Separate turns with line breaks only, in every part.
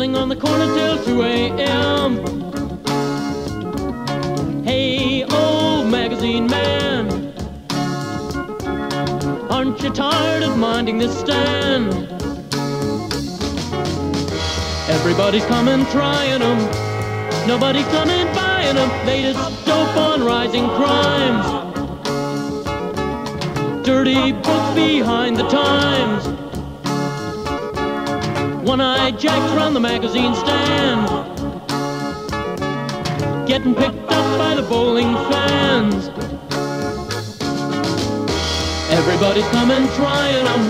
selling on the corner till 2 a.m. Hey, old magazine man, aren't you tired of minding this stand? Everybody's coming, trying them. Nobody's coming, buying them. They just dope on rising crimes. Dirty books behind the times. One-eyed jacks run the magazine stand. Getting picked up by the bowling fans. Everybody's coming, trying them.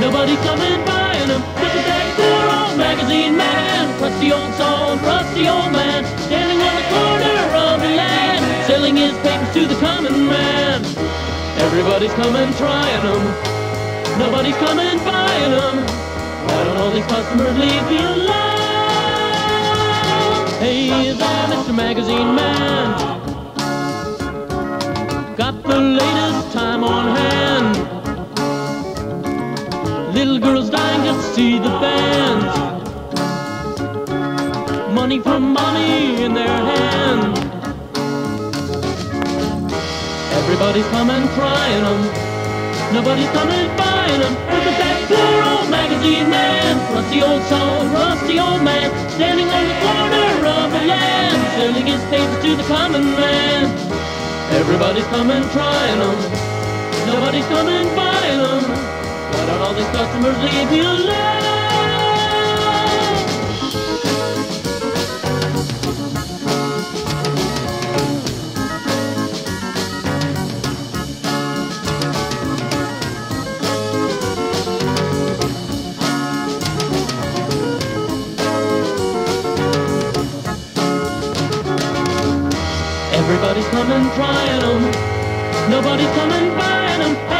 Nobody's coming, buying them. At that poor old magazine man. Rusty old soul, rusty old man. Standing on the corner of the land. Selling his papers to the common man. Everybody's coming, trying them. Nobody's coming, buying them. Why don't all these customers leave me alone? Hey there, Mr. Magazine Man. Got the latest time on hand. Little girls dying just to see the bands. Money for money in their hand. Everybody's coming, crying them. Nobody's coming, buying them. Man. Standing on the corner of the land. Selling his papers to the common man. Everybody's coming, trying them. Nobody's coming, buying them. Why don't all these customers leave me alone? Everybody's coming trying them. Nobody's coming buying them.